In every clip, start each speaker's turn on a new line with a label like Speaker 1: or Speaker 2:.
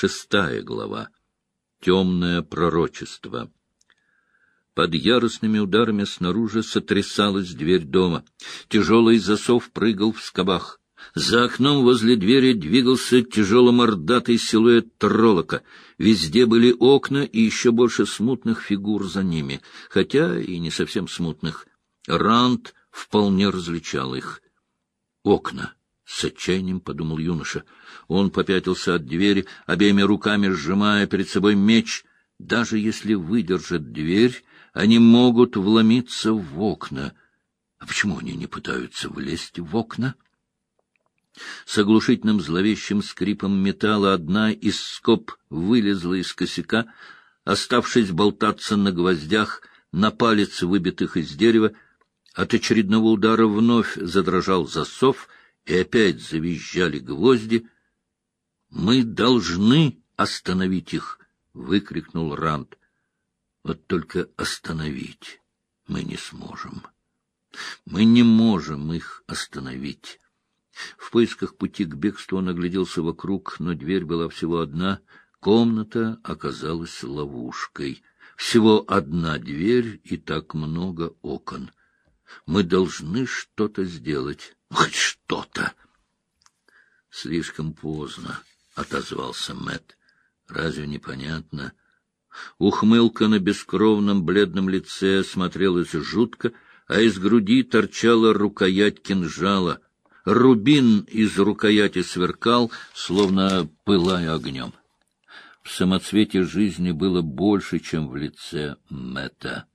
Speaker 1: Шестая глава. Темное пророчество. Под яростными ударами снаружи сотрясалась дверь дома. Тяжелый засов прыгал в скобах. За окном возле двери двигался тяжеломордатый силуэт троллока. Везде были окна и еще больше смутных фигур за ними, хотя и не совсем смутных. Ранд вполне различал их. Окна. С отчаянием подумал юноша. Он попятился от двери, обеими руками сжимая перед собой меч. Даже если выдержат дверь, они могут вломиться в окна. А почему они не пытаются влезть в окна? С оглушительным зловещим скрипом металла одна из скоб вылезла из косяка, оставшись болтаться на гвоздях, на палец выбитых из дерева. От очередного удара вновь задрожал засов — и опять завизжали гвозди. — Мы должны остановить их! — выкрикнул Ранд. — Вот только остановить мы не сможем. Мы не можем их остановить. В поисках пути к бегству он огляделся вокруг, но дверь была всего одна. Комната оказалась ловушкой. Всего одна дверь и так много окон. Мы должны что-то сделать. Хоть что-то. Слишком поздно, — отозвался Мэт. Разве непонятно? Ухмылка на бескровном бледном лице смотрелась жутко, а из груди торчала рукоять кинжала. Рубин из рукояти сверкал, словно пылая огнем. В самоцвете жизни было больше, чем в лице Мэтта.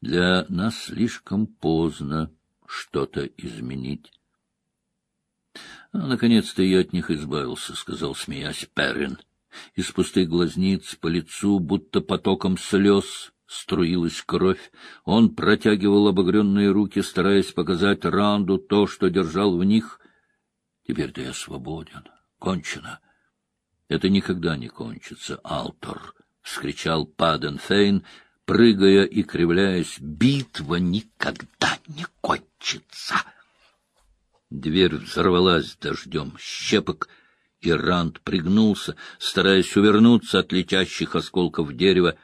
Speaker 1: Для нас слишком поздно, что-то изменить. А, наконец-то я от них избавился, — сказал, смеясь, Перрин. Из пустых глазниц по лицу, будто потоком слез, струилась кровь. Он протягивал обогренные руки, стараясь показать Ранду то, что держал в них. Теперь-то я свободен. Кончено. Это никогда не кончится, Алтор, — вскричал Паден Фейн, прыгая и кривляясь. Битва никогда не кончится. Дверь взорвалась дождем щепок, и Ранд пригнулся, стараясь увернуться от летящих осколков дерева.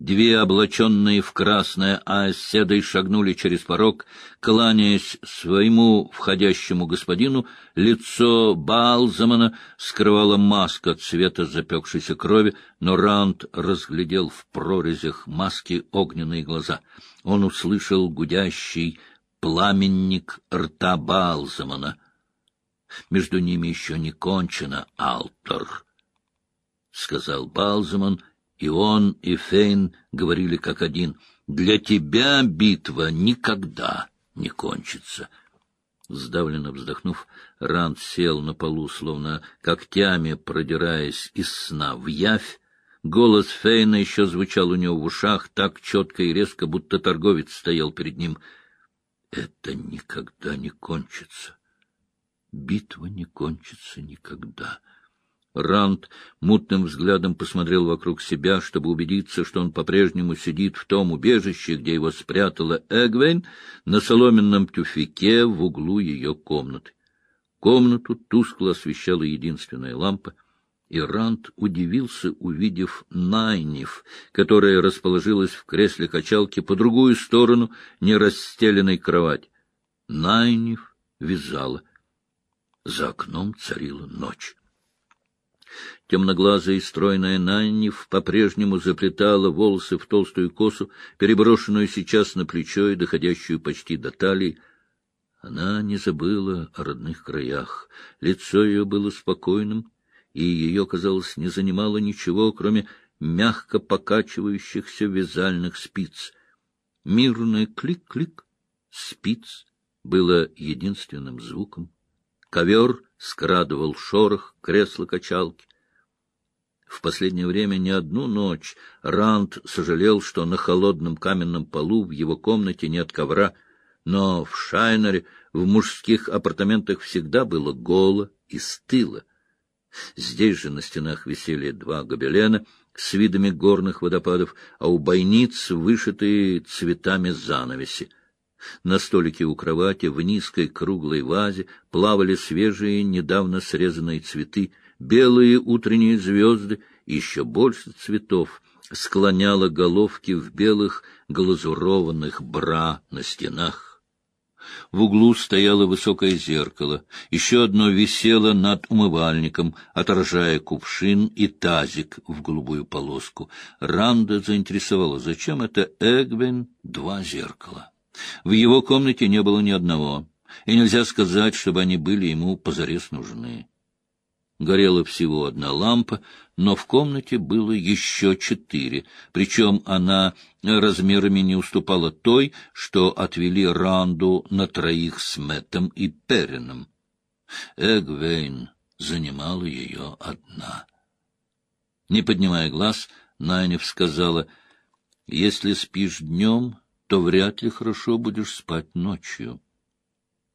Speaker 1: Две облаченные в красное оседой шагнули через порог, кланяясь своему входящему господину, лицо Балзамана скрывала маска цвета запекшейся крови, но Ранд разглядел в прорезях маски огненные глаза. Он услышал гудящий пламенник рта Балзамана. Между ними еще не кончено, Алтор, — сказал Балзаман, и он, и Фейн говорили как один. Для тебя битва никогда не кончится. Сдавленно вздохнув, Ранд сел на полу, словно когтями продираясь из сна в явь. Голос Фейна еще звучал у него в ушах так четко и резко, будто торговец стоял перед ним — это никогда не кончится. Битва не кончится никогда. Ранд мутным взглядом посмотрел вокруг себя, чтобы убедиться, что он по-прежнему сидит в том убежище, где его спрятала Эгвейн, на соломенном тюфике в углу ее комнаты. Комнату тускло освещала единственная лампа — и Ранд удивился, увидев Найниф, которая расположилась в кресле качалки по другую сторону нерастеленной кровати. Найниф вязала. За окном царила ночь. Темноглазая и стройная Найниф по-прежнему заплетала волосы в толстую косу, переброшенную сейчас на плечо и доходящую почти до талии. Она не забыла о родных краях. Лицо ее было спокойным, и ее, казалось, не занимало ничего, кроме мягко покачивающихся вязальных спиц. Мирный клик-клик спиц было единственным звуком. Ковер скрадывал шорох кресла-качалки. В последнее время не одну ночь Ранд сожалел, что на холодном каменном полу в его комнате нет ковра, но в Шайнере, в мужских апартаментах всегда было голо и стыло. Здесь же на стенах висели два гобелена с видами горных водопадов, а у бойниц вышитые цветами занавеси. На столике у кровати в низкой круглой вазе плавали свежие, недавно срезанные цветы, белые утренние звезды, еще больше цветов, склоняла головки в белых глазурованных бра на стенах. В углу стояло высокое зеркало, еще одно висело над умывальником, отражая кувшин и тазик в голубую полоску. Ранда заинтересовала, зачем это Эгвин два зеркала. В его комнате не было ни одного, и нельзя сказать, чтобы они были ему позарез нужны. Горела всего одна лампа, но в комнате было еще четыре, причем она размерами не уступала той, что отвели Ранду на троих с Мэттом и Перином. Эгвейн занимала ее одна. Не поднимая глаз, Найнев сказала, «Если спишь днем, то вряд ли хорошо будешь спать ночью».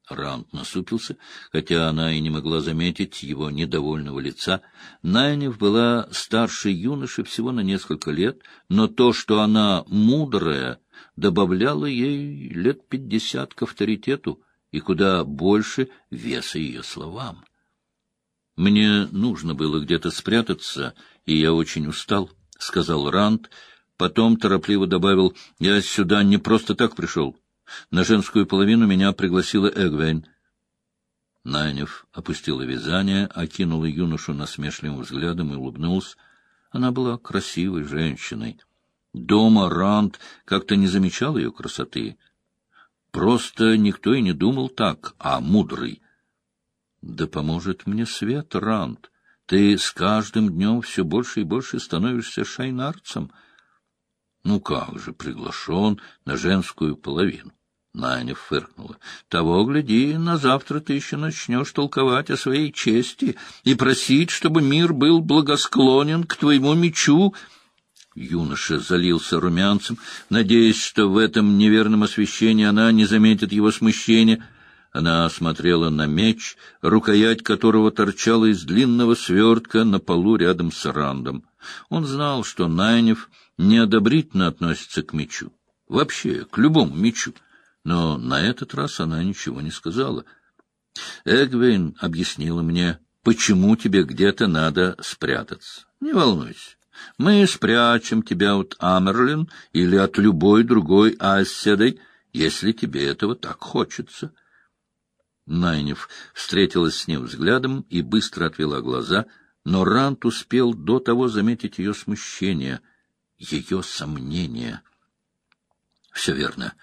Speaker 1: Раунд насупился, хотя она и не могла заметить его недовольного лица. Найнев была старше юноши всего на несколько лет, но то, что она мудрая, добавляло ей лет пятьдесят к авторитету и куда больше веса ее словам. «Мне нужно было где-то спрятаться, и я очень устал», — сказал Ранд. Потом торопливо добавил, «Я сюда не просто так пришел». На женскую половину меня пригласила Эгвейн. Найнев опустила вязание, окинула юношу насмешливым взглядом и улыбнулась. Она была красивой женщиной. Дома Ранд как-то не замечал ее красоты. Просто никто и не думал так, а мудрый. Да поможет мне свет, Ранд. Ты с каждым днем все больше и больше становишься шайнарцем. Ну как же, приглашен на женскую половину. Наня фыркнула. — Того, гляди, на завтра ты еще начнешь толковать о своей чести и просить, чтобы мир был благосклонен к твоему мечу. Юноша залился румянцем, надеясь, что в этом неверном освещении она не заметит его смущения. Она смотрела на меч, рукоять которого торчала из длинного свертка на полу рядом с Рандом. Он знал, что Найнев неодобрительно относится к мечу. Вообще, к любому мечу но на этот раз она ничего не сказала. Эгвин объяснила мне, почему тебе где-то надо спрятаться. Не волнуйся, мы спрячем тебя от Амерлин или от любой другой Асседой, если тебе этого так хочется. Найнев встретилась с ним взглядом и быстро отвела глаза, но Рант успел до того заметить ее смущение, ее сомнение. — Все верно.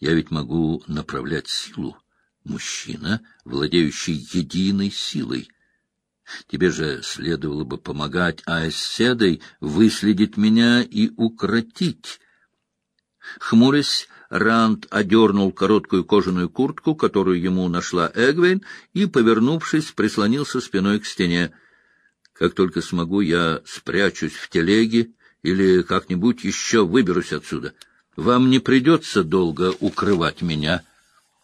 Speaker 1: Я ведь могу направлять силу. Мужчина, владеющий единой силой. Тебе же следовало бы помогать Аэсседой выследить меня и укротить. Хмурясь, Ранд одернул короткую кожаную куртку, которую ему нашла Эгвейн, и, повернувшись, прислонился спиной к стене. Как только смогу, я спрячусь в телеге или как-нибудь еще выберусь отсюда. — вам не придется долго укрывать меня.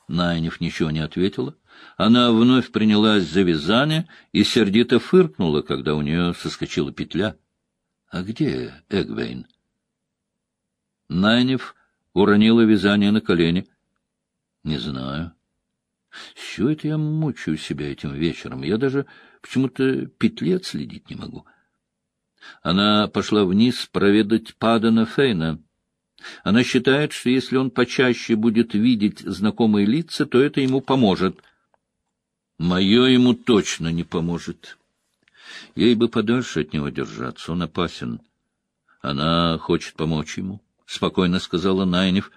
Speaker 1: Найнев ничего не ответила. Она вновь принялась за вязание и сердито фыркнула, когда у нее соскочила петля. — А где Эгвейн? Найнев уронила вязание на колени. — Не знаю. Чего это я мучаю себя этим вечером? Я даже почему-то петли отследить не могу. Она пошла вниз проведать Падана Фейна. Она считает, что если он почаще будет видеть знакомые лица, то это ему поможет. Мое ему точно не поможет. Ей бы подальше от него держаться, он опасен. Она хочет помочь ему, — спокойно сказала Найнев.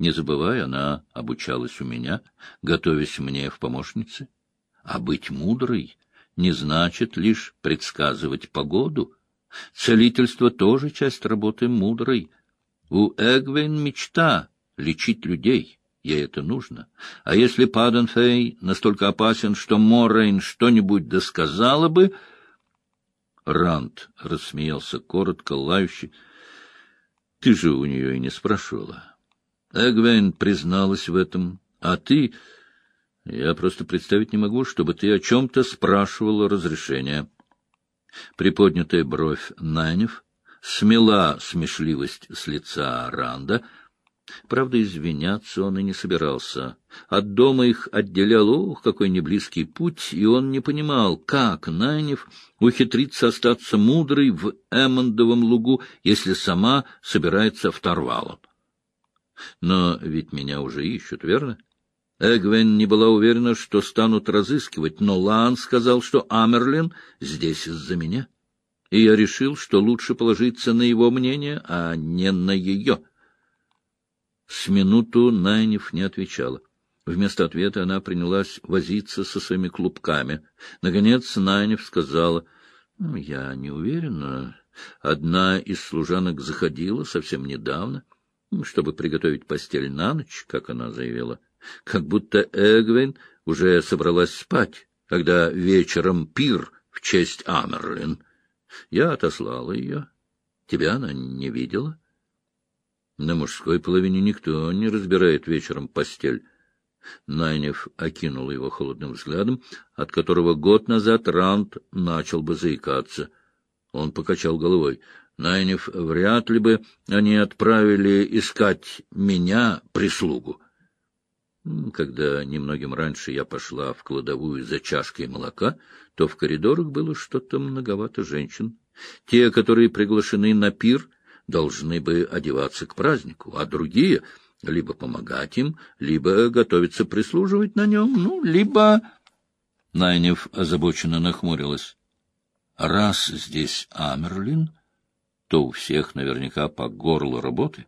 Speaker 1: Не забывай, она обучалась у меня, готовясь мне в помощнице. А быть мудрой не значит лишь предсказывать погоду. Целительство тоже часть работы мудрой — у Эгвин мечта — лечить людей. Ей это нужно. А если Паденфей настолько опасен, что Моррейн что-нибудь досказала бы... Ранд рассмеялся коротко, лающе. — Ты же у нее и не спрашивала. Эгвейн призналась в этом, а ты... Я просто представить не могу, чтобы ты о чем-то спрашивала разрешения. Приподнятая бровь Найнев смела смешливость с лица Ранда. Правда, извиняться он и не собирался. От дома их отделял, ох, какой неблизкий путь, и он не понимал, как Найнев ухитрится остаться мудрой в Эммондовом лугу, если сама собирается в Тарвалон. Но ведь меня уже ищут, верно? Эгвен не была уверена, что станут разыскивать, но Лан сказал, что Амерлин здесь из-за меня. И я решил, что лучше положиться на его мнение, а не на ее. С минуту Найнев не отвечала. Вместо ответа она принялась возиться со своими клубками. Наконец Найнев сказала, «Ну, я не уверена. Одна из служанок заходила совсем недавно, чтобы приготовить постель на ночь, как она заявила, как будто Эгвин уже собралась спать, когда вечером пир в честь Амерлин. Я отослала ее. Тебя она не видела?» На мужской половине никто не разбирает вечером постель. Найнев окинул его холодным взглядом, от которого год назад Ранд начал бы заикаться. Он покачал головой. Найнев вряд ли бы они отправили искать меня, прислугу. Когда немногим раньше я пошла в кладовую за чашкой молока, то в коридорах было что-то многовато женщин. Те, которые приглашены на пир — должны бы одеваться к празднику, а другие — либо помогать им, либо готовиться прислуживать на нем, ну, либо... Найнев озабоченно нахмурилась. Раз здесь Амерлин, то у всех наверняка по горлу работы.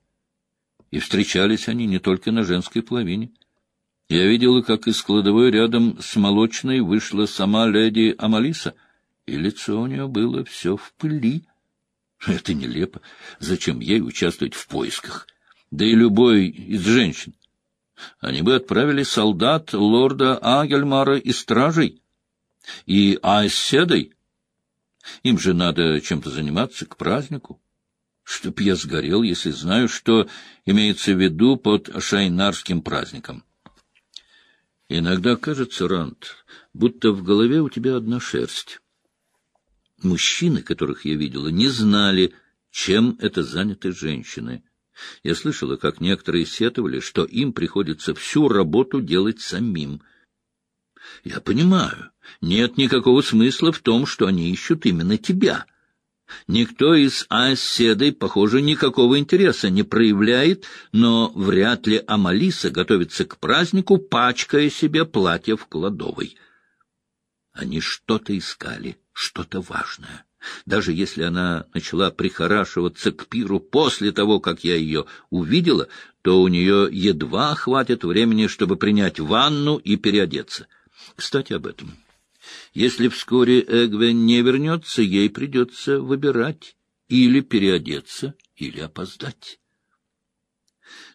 Speaker 1: И встречались они не только на женской половине. Я видела, как из кладовой рядом с молочной вышла сама леди Амалиса, и лицо у нее было все в пыли. Это нелепо. Зачем ей участвовать в поисках? Да и любой из женщин. Они бы отправили солдат лорда Агельмара и стражей, и Айседой. Им же надо чем-то заниматься к празднику. Чтоб я сгорел, если знаю, что имеется в виду под шайнарским праздником. Иногда кажется, Рант, будто в голове у тебя одна шерсть. Мужчины, которых я видела, не знали, чем это заняты женщины. Я слышала, как некоторые сетовали, что им приходится всю работу делать самим. Я понимаю, нет никакого смысла в том, что они ищут именно тебя. Никто из оседой, похоже, никакого интереса не проявляет, но вряд ли Амалиса готовится к празднику, пачкая себе платье в кладовой. Они что-то искали, что-то важное. Даже если она начала прихорашиваться к пиру после того, как я ее увидела, то у нее едва хватит времени, чтобы принять ванну и переодеться. Кстати, об этом. Если вскоре Эгвен не вернется, ей придется выбирать или переодеться, или опоздать.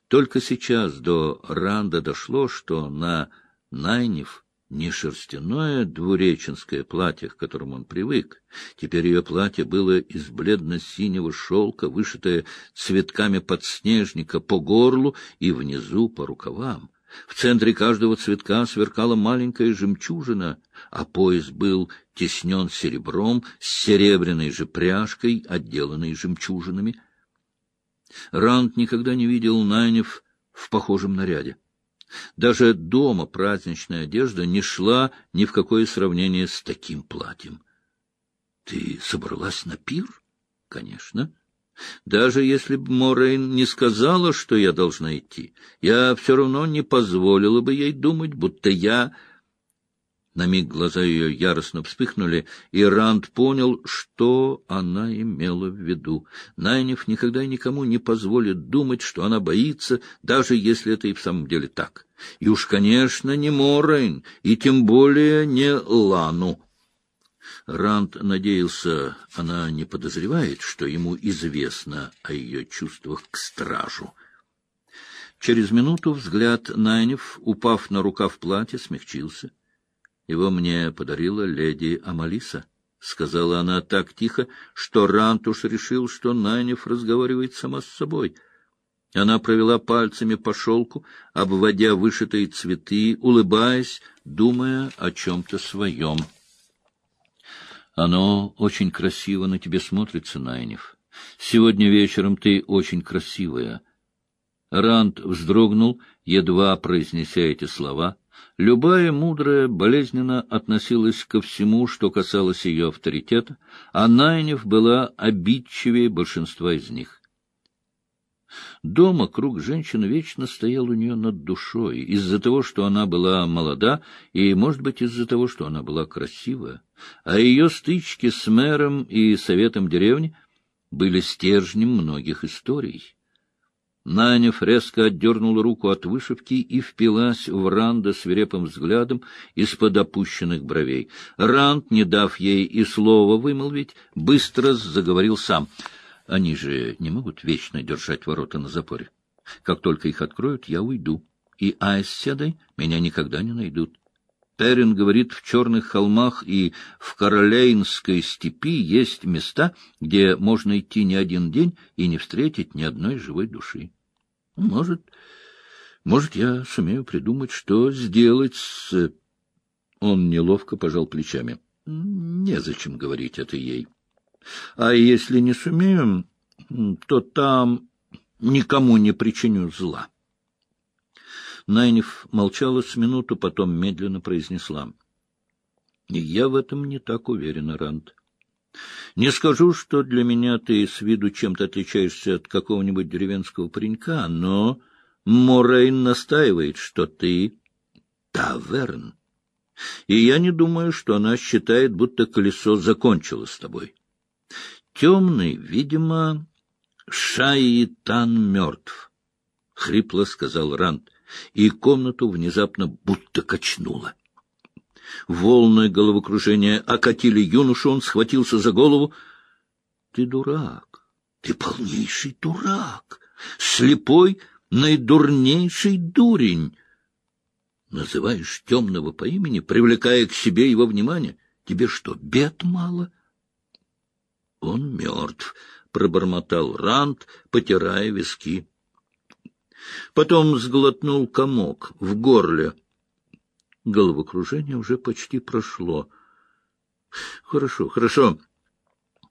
Speaker 1: Только сейчас до Ранда дошло, что на Найнев не шерстяное двуреченское платье, к которому он привык. Теперь ее платье было из бледно-синего шелка, вышитое цветками подснежника по горлу и внизу по рукавам. В центре каждого цветка сверкала маленькая жемчужина, а пояс был теснен серебром с серебряной же пряжкой, отделанной жемчужинами. Ранд никогда не видел Найнев в похожем наряде. Даже дома праздничная одежда не шла ни в какое сравнение с таким платьем. — Ты собралась на пир? — Конечно. Даже если бы Морейн не сказала, что я должна идти, я все равно не позволила бы ей думать, будто я на миг глаза ее яростно вспыхнули, и Ранд понял, что она имела в виду. Найнев никогда и никому не позволит думать, что она боится, даже если это и в самом деле так. И уж, конечно, не Морейн, и тем более не Лану. Ранд надеялся, она не подозревает, что ему известно о ее чувствах к стражу. Через минуту взгляд Найнев, упав на рукав платья, смягчился. Его мне подарила леди Амалиса, — сказала она так тихо, что Рантуш решил, что Найнев разговаривает сама с собой. Она провела пальцами по шелку, обводя вышитые цветы, улыбаясь, думая о чем-то своем. — Оно очень красиво на тебе смотрится, Найнев. Сегодня вечером ты очень красивая. Ранд вздрогнул, едва произнеся эти слова. Любая мудрая болезненно относилась ко всему, что касалось ее авторитета, а Найнев была обидчивее большинства из них. Дома круг женщин вечно стоял у нее над душой, из-за того, что она была молода, и, может быть, из-за того, что она была красивая. А ее стычки с мэром и советом деревни были стержнем многих историй. Нанев резко отдернула руку от вышивки и впилась в Ранда свирепым взглядом из-под опущенных бровей. Ранд, не дав ей и слова вымолвить, быстро заговорил сам. Они же не могут вечно держать ворота на запоре. Как только их откроют, я уйду, и Айс седой меня никогда не найдут. Перин говорит, в Черных холмах и в Каролейнской степи есть места, где можно идти не один день и не встретить ни одной живой души. Может, может, я сумею придумать, что сделать с... Он неловко пожал плечами. Незачем говорить это ей. А если не сумею, то там никому не причиню зла. Найниф молчала с минуту, потом медленно произнесла. — Я в этом не так уверена, Ранд. Не скажу, что для меня ты с виду чем-то отличаешься от какого-нибудь деревенского паренька, но Морейн настаивает, что ты таверн. И я не думаю, что она считает, будто колесо закончило с тобой. Темный, видимо, Шаитан мертв, — хрипло сказал Ранд, и комнату внезапно будто качнуло. Волны головокружения окатили юношу, он схватился за голову. — Ты дурак, ты полнейший дурак, слепой, наидурнейший дурень. Называешь темного по имени, привлекая к себе его внимание. Тебе что, бед мало? Он мертв, — пробормотал Рант, потирая виски. Потом сглотнул комок в горле. Головокружение уже почти прошло. — Хорошо, хорошо.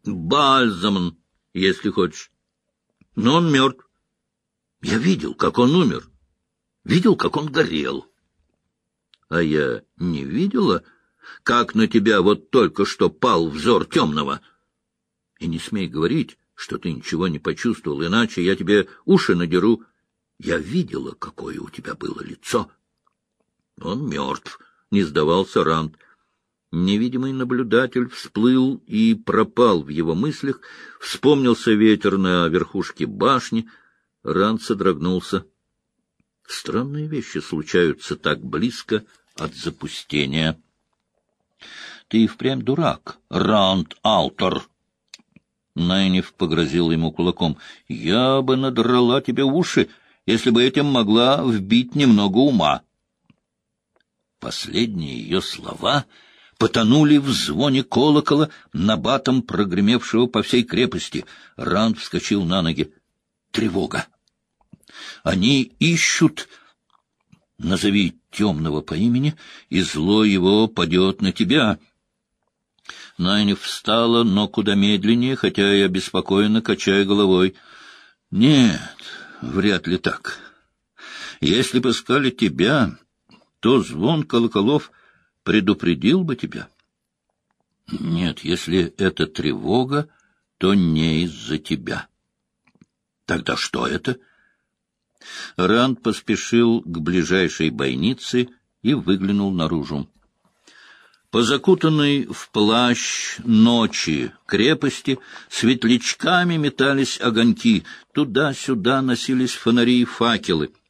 Speaker 1: Бальзаман, если хочешь. Но он мертв. Я видел, как он умер. Видел, как он горел. А я не видела, как на тебя вот только что пал взор темного. И не смей говорить, что ты ничего не почувствовал, иначе я тебе уши надеру. Я видела, какое у тебя было лицо. Он мертв, не сдавался Ранд. Невидимый наблюдатель всплыл и пропал в его мыслях, вспомнился ветер на верхушке башни. Ранд содрогнулся. Странные вещи случаются так близко от запустения. — Ты впрямь дурак, Ранд Найниф погрозил ему кулаком. — Я бы надрала тебе уши, если бы этим могла вбить немного ума. Последние ее слова потонули в звоне колокола, набатом прогремевшего по всей крепости. Ранд вскочил на ноги. Тревога! Они ищут... Назови темного по имени, и зло его падет на тебя. Найниф встала, но куда медленнее, хотя и обеспокоенно качая головой. Нет, вряд ли так. Если бы искали тебя, то звон колоколов предупредил бы тебя. Нет, если это тревога, то не из-за тебя. Тогда что это? Ранд поспешил к ближайшей бойнице и выглянул наружу. По закутанной в плащ ночи крепости светлячками метались огоньки, туда-сюда носились фонари и факелы —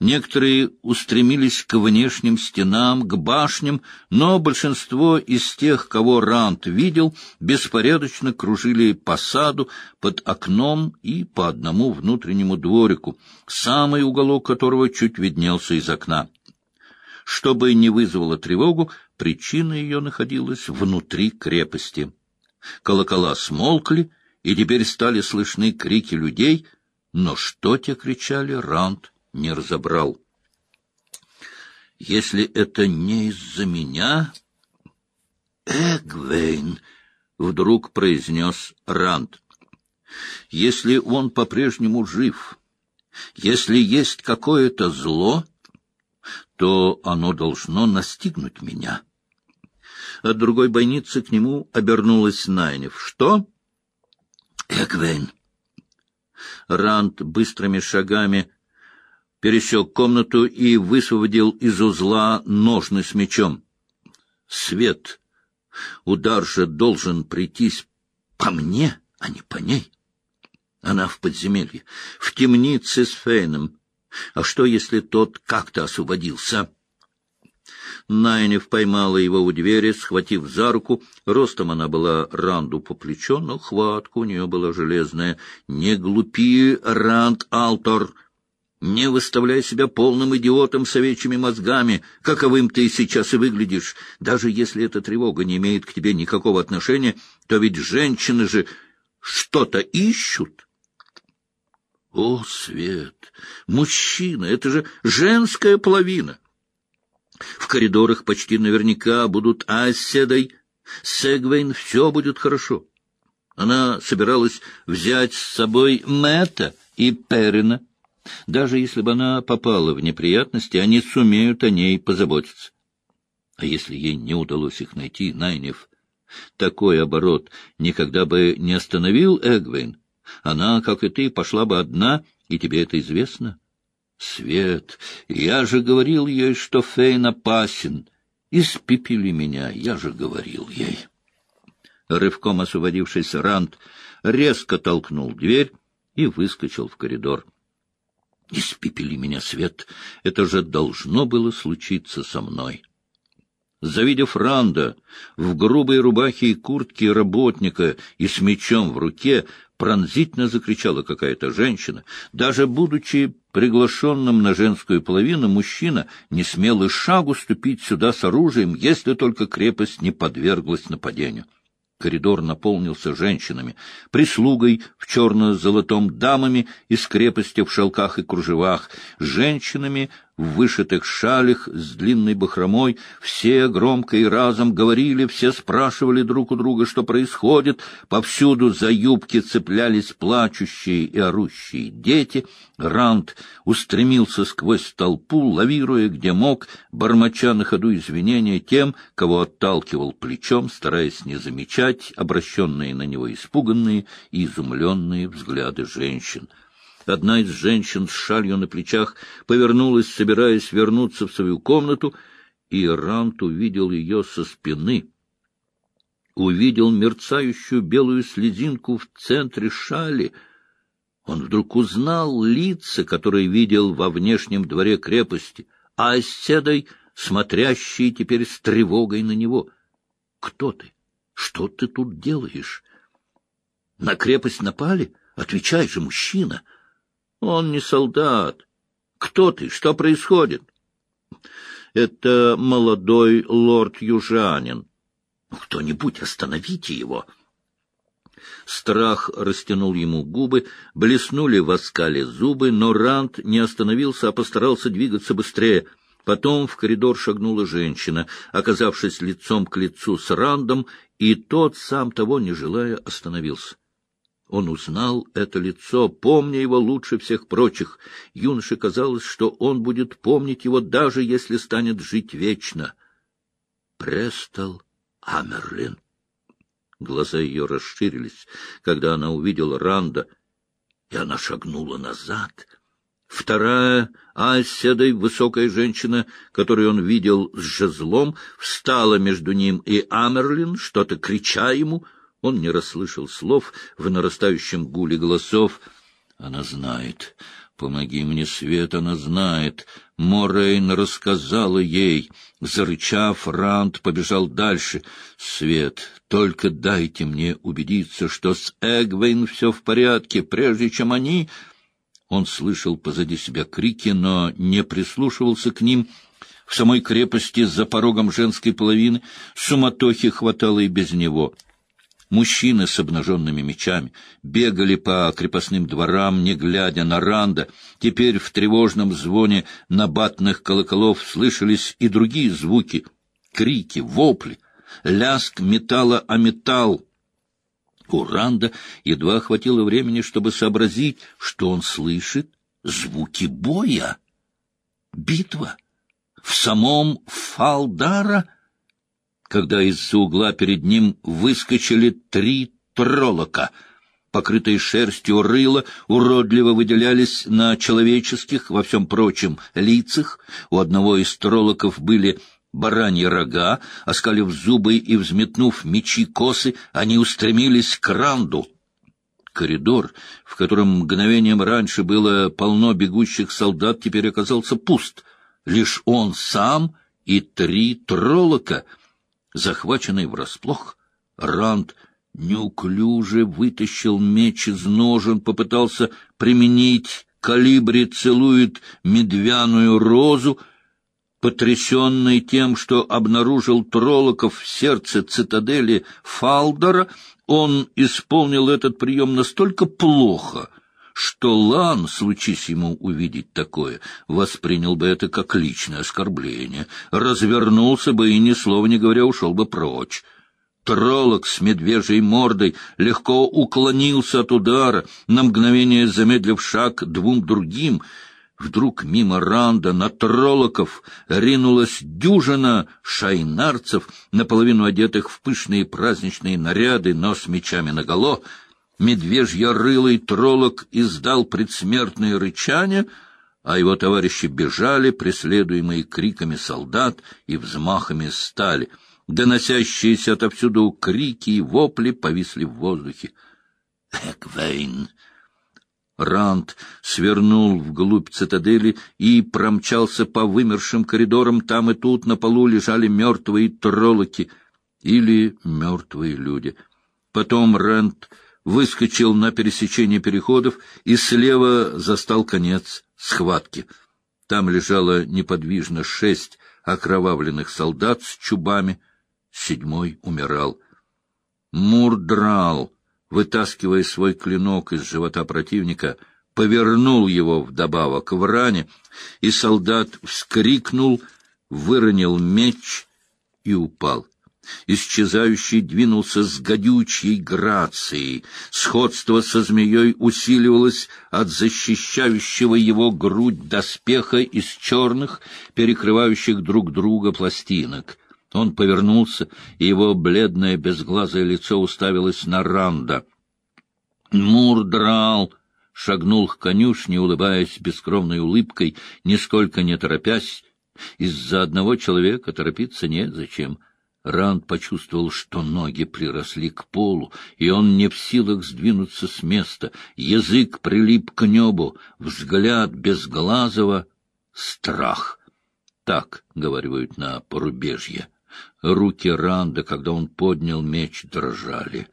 Speaker 1: Некоторые устремились к внешним стенам, к башням, но большинство из тех, кого Рант видел, беспорядочно кружили по саду, под окном и по одному внутреннему дворику, самый уголок которого чуть виднелся из окна. Чтобы не вызвало тревогу, причина ее находилась внутри крепости. Колокола смолкли, и теперь стали слышны крики людей, но что те кричали, Рант не разобрал. Если это не из-за меня... Эгвейн, — вдруг произнес Ранд. Если он по-прежнему жив, Если есть какое-то зло, то оно должно настигнуть меня. От другой бойницы к нему обернулась Найнев. — Что? — Эгвейн. Ранд быстрыми шагами пересек комнату и высвободил из узла ножны с мечом. Свет. Удар же должен прийтись по мне, а не по ней. Она в подземелье, в темнице с Фейном. А что, если тот как-то освободился? Найнев поймала его у двери, схватив за руку. Ростом она была Ранду по плечо, но хватка у нее была железная. «Не глупи, Ранд Алтор!» Не выставляй себя полным идиотом с овечьими мозгами, каковым ты сейчас и выглядишь. Даже если эта тревога не имеет к тебе никакого отношения, то ведь женщины же что-то ищут. О, Свет! Мужчина! Это же женская половина! В коридорах почти наверняка будут Аседой. Сегвейн, все будет хорошо. Она собиралась взять с собой Мэтта и Перина. Даже если бы она попала в неприятности, они сумеют о ней позаботиться. А если ей не удалось их найти, Найнев, такой оборот никогда бы не остановил Эгвейн. Она, как и ты, пошла бы одна, и тебе это известно. Свет, я же говорил ей, что Фейн опасен. Испепели меня, я же говорил ей. Рывком освободившись, Ранд резко толкнул дверь и выскочил в коридор. Испепели меня, Свет, это же должно было случиться со мной. Завидев Ранда в грубой рубахе и куртке работника и с мечом в руке, пронзительно закричала какая-то женщина. Даже будучи приглашенным на женскую половину, мужчина не смел и шагу ступить сюда с оружием, если только крепость не подверглась нападению. Коридор наполнился женщинами, прислугой в черно-золотом дамами из крепости в шелках и кружевах, женщинами в вышитых шалях с длинной бахромой. Все громко и разом говорили, все спрашивали друг у друга, что происходит. Повсюду за юбки цеплялись плачущие и орущие дети. Ранд устремился сквозь толпу, лавируя где мог, бормоча на ходу извинения тем, кого отталкивал плечом, стараясь не замечать обращенные на него испуганные и изумленные взгляды женщин. Одна из женщин с шалью на плечах повернулась, собираясь вернуться в свою комнату, и Рант увидел ее со спины. Увидел мерцающую белую слезинку в центре шали. Он вдруг узнал лица, которые видел во внешнем дворе крепости, а оседой, смотрящие теперь с тревогой на него. «Кто ты? Что ты тут делаешь?» «На крепость напали? Отвечай же, мужчина!» Он не солдат. Кто ты? Что происходит? Это молодой лорд-южанин. Кто-нибудь остановите его. Страх растянул ему губы, блеснули в оскале зубы, но Рант не остановился, а постарался двигаться быстрее. Потом в коридор шагнула женщина, оказавшись лицом к лицу с Рандом, и тот, сам того не желая, остановился. Он узнал это лицо, помня его лучше всех прочих. Юноше казалось, что он будет помнить его, даже если станет жить вечно. Престол Амерлин. Глаза ее расширились, когда она увидела Ранда, и она шагнула назад. Вторая, оседой, высокая женщина, которую он видел с жезлом, встала между ним и Амерлин, что-то крича ему — он не расслышал слов в нарастающем гуле голосов. Она знает. Помоги мне, Свет, она знает. Морейн рассказала ей. Зарычав, Ранд побежал дальше. Свет, только дайте мне убедиться, что с Эгвейн все в порядке, прежде чем они... Он слышал позади себя крики, но не прислушивался к ним. В самой крепости за порогом женской половины суматохи хватало и без него — Мужчины с обнаженными мечами бегали по крепостным дворам, не глядя на Ранда. Теперь в тревожном звоне набатных колоколов слышались и другие звуки — крики, вопли, ляск металла о металл. У Ранда едва хватило времени, чтобы сообразить, что он слышит звуки боя. Битва. В самом Фалдара, когда из-за угла перед ним выскочили три троллока — покрытые шерстью рыла, уродливо выделялись на человеческих, во всем прочем, лицах. У одного из троллоков были бараньи рога, оскалив зубы и взметнув мечи косы, они устремились к ранду. Коридор, в котором мгновением раньше было полно бегущих солдат, теперь оказался пуст. Лишь он сам и три троллока, захваченные врасплох. Ранд неуклюже вытащил меч из ножен, попытался применить калибри, целует медвяную розу, потрясенный тем, что обнаружил Тролоков в сердце цитадели Фалдора, он исполнил этот прием настолько плохо, что Лан, случись ему увидеть такое, воспринял бы это как личное оскорбление, развернулся бы и, ни слова не говоря, ушел бы прочь. Троллок с медвежьей мордой легко уклонился от удара, на мгновение замедлив шаг двум другим. Вдруг мимо Ранда на троллоков ринулась дюжина шайнарцев, наполовину одетых в пышные праздничные наряды, но с мечами наголо. Медвежья-рылый троллок издал предсмертное рычание, а его товарищи бежали, преследуемые криками солдат и взмахами стали — Доносящиеся отовсюду крики и вопли повисли в воздухе. «Эквейн!» Ранд свернул вглубь цитадели и промчался по вымершим коридорам. Там и тут на полу лежали мертвые троллоки или мертвые люди. Потом Ранд выскочил на пересечение переходов и слева застал конец схватки. Там лежало неподвижно шесть окровавленных солдат с чубами — седьмой умирал. Мур драл, вытаскивая свой клинок из живота противника, повернул его вдобавок в ране, и солдат вскрикнул, выронил меч и упал. Исчезающий двинулся с гадючей грацией. Сходство со змеей усиливалось от защищающего его грудь доспеха из черных, перекрывающих друг друга пластинок. Он повернулся, и его бледное безглазое лицо уставилось на Ранда. Мур драл, шагнул к конюшне, улыбаясь бескровной улыбкой, нисколько не торопясь. Из-за одного человека торопиться нет зачем. Ранд почувствовал, что ноги приросли к полу, и он не в силах сдвинуться с места. Язык прилип к небу, взгляд безглазого — страх. Так, — говорят на порубежье. Руки Ранда, когда он поднял меч, дрожали.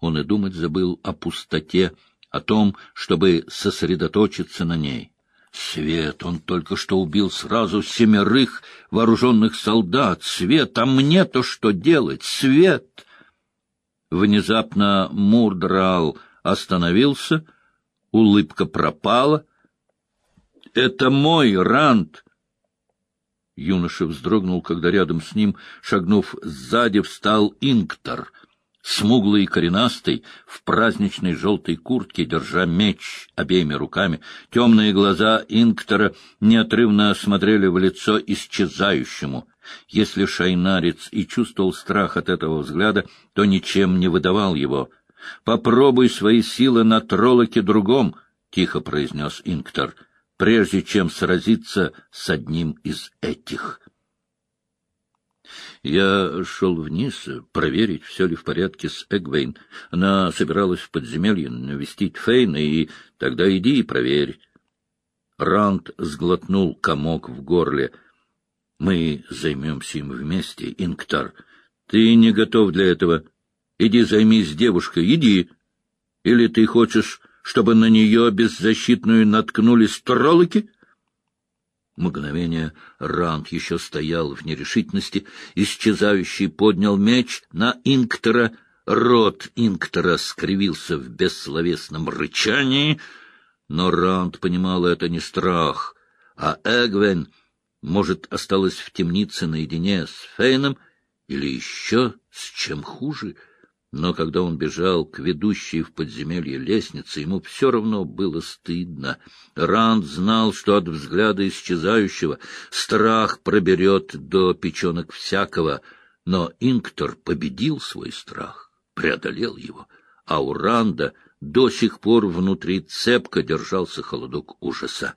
Speaker 1: Он и думать забыл о пустоте, о том, чтобы сосредоточиться на ней. Свет, он только что убил сразу семерых вооруженных солдат. Свет, а мне-то что делать? Свет! Внезапно Мурдрал остановился, улыбка пропала. — Это мой Ранд! Юноша вздрогнул, когда рядом с ним, шагнув сзади, встал Инктор, смуглый и коренастый, в праздничной желтой куртке, держа меч обеими руками. Темные глаза Инктора неотрывно смотрели в лицо исчезающему. Если шайнарец и чувствовал страх от этого взгляда, то ничем не выдавал его. «Попробуй свои силы на троллоке другом», — тихо произнес Инктор прежде чем сразиться с одним из этих. Я шел вниз, проверить, все ли в порядке с Эгвейн. Она собиралась в подземелье навестить Фейна, и тогда иди и проверь. Ранд сглотнул комок в горле. Мы займемся им вместе, Инктар. Ты не готов для этого. Иди займись девушкой, иди. Или ты хочешь чтобы на нее беззащитную наткнулись троллоки? Мгновение Ранд еще стоял в нерешительности, исчезающий поднял меч на Инктора, рот Инктора скривился в бессловесном рычании, но Ранд понимал, это не страх, а Эгвен, может, осталась в темнице наедине с Фейном или еще с чем хуже — Но когда он бежал к ведущей в подземелье лестнице, ему все равно было стыдно. Ранд знал, что от взгляда исчезающего страх проберет до печенок всякого, но Инктор победил свой страх, преодолел его, а у Ранда до сих пор внутри цепко держался холодок ужаса.